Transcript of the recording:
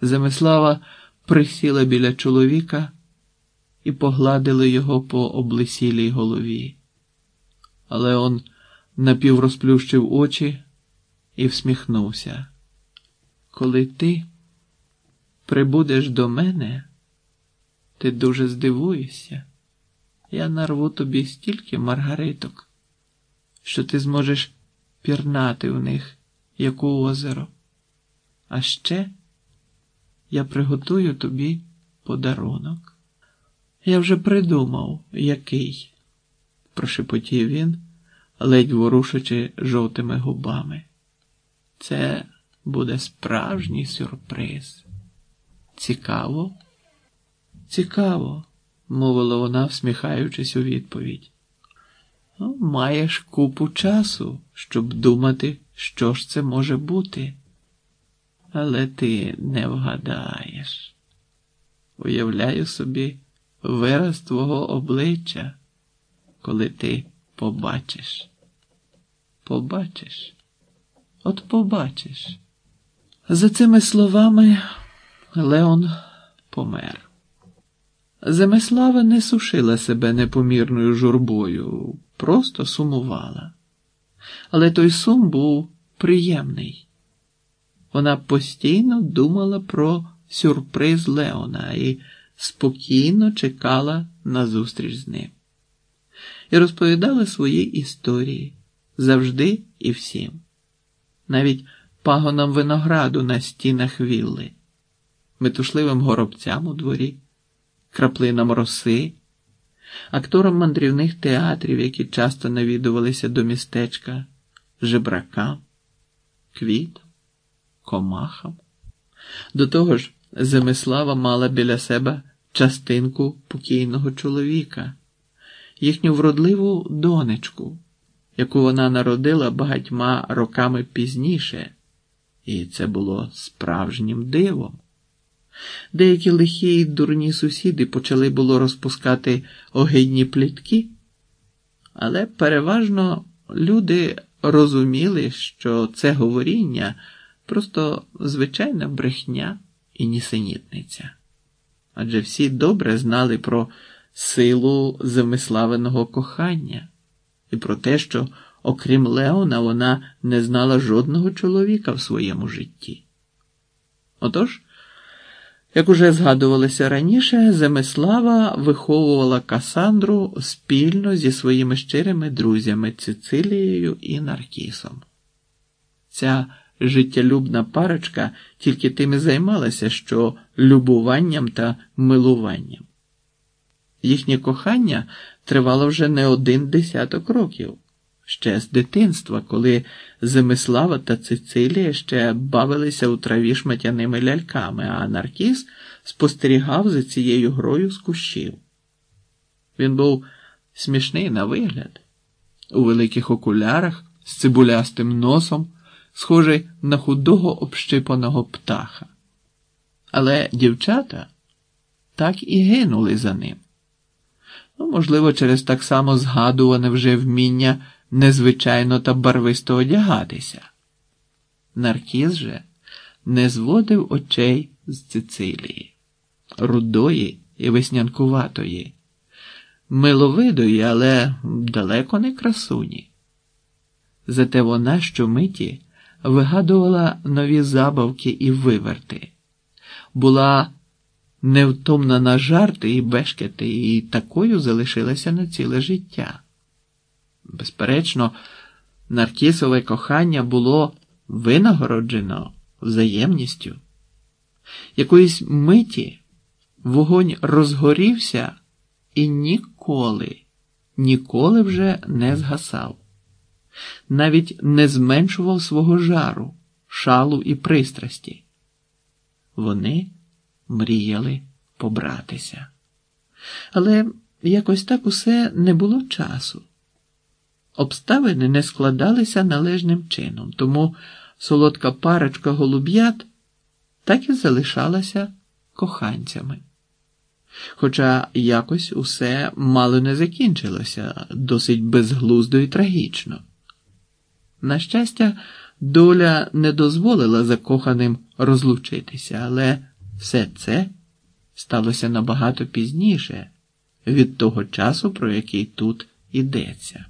Земислава присіла біля чоловіка і погладила його по облисілій голові. Але он напіврозплющив очі і всміхнувся. Коли ти прибудеш до мене, ти дуже здивуєшся. Я нарву тобі стільки маргариток, що ти зможеш пірнати в них, як у озеро. А ще я приготую тобі подарунок. Я вже придумав, який, прошепотів він, ледь ворушачи жовтими губами. Це буде справжній сюрприз. Цікаво? Цікаво, мовила вона, всміхаючись у відповідь. Ну, маєш купу часу, щоб думати, що ж це може бути. Але ти не вгадаєш. Уявляю собі вираз твого обличчя, коли ти побачиш. Побачиш, от побачиш. За цими словами Леон помер. Земеслава не сушила себе непомірною журбою, просто сумувала. Але той сум був приємний. Вона постійно думала про сюрприз Леона і спокійно чекала на зустріч з ним. І розповідала свої історії завжди і всім, навіть пагонам винограду на стінах вілли, метушливим горобцям у дворі, краплинам роси, акторам мандрівних театрів, які часто навідувалися до містечка, жебракам, квітам, комахам. До того ж, Земислава мала біля себе частинку покійного чоловіка, їхню вродливу донечку, яку вона народила багатьма роками пізніше, і це було справжнім дивом. Деякі лихі й дурні сусіди почали було розпускати огидні плітки, але переважно люди розуміли, що це говоріння просто звичайна брехня і нісенітниця. Адже всі добре знали про силу замиславеного кохання і про те, що, окрім Леона, вона не знала жодного чоловіка в своєму житті. Отож, як уже згадувалося раніше, Земислава виховувала Касандру спільно зі своїми щирими друзями Цицилією і Наркісом. Ця життєлюбна парочка тільки тим і займалася, що любуванням та милуванням. Їхнє кохання тривало вже не один десяток років, ще з дитинства, коли Земислава та Цицилія ще бавилися у траві шматяними ляльками, а Наркіс спостерігав за цією грою з кущів. Він був смішний на вигляд, у великих окулярах з цибулястим носом схожий на худого общипаного птаха. Але дівчата так і гинули за ним. Ну, можливо, через так само згадуване вже вміння незвичайно та барвисто одягатися. Наркіз же не зводив очей з Цицилії, рудої і веснянкуватої, миловидої, але далеко не красуні. Зате вона щомиті вигадувала нові забавки і виверти, була невтомна на жарти і бешкети, і такою залишилася на ціле життя. Безперечно, наркісове кохання було винагороджено взаємністю. Якоїсь миті вогонь розгорівся і ніколи, ніколи вже не згасав навіть не зменшував свого жару, шалу і пристрасті. Вони мріяли побратися. Але якось так усе не було часу. Обставини не складалися належним чином, тому солодка парочка голуб'ят так і залишалася коханцями. Хоча якось усе мало не закінчилося досить безглуздо і трагічно. На щастя, доля не дозволила закоханим розлучитися, але все це сталося набагато пізніше від того часу, про який тут ідеться.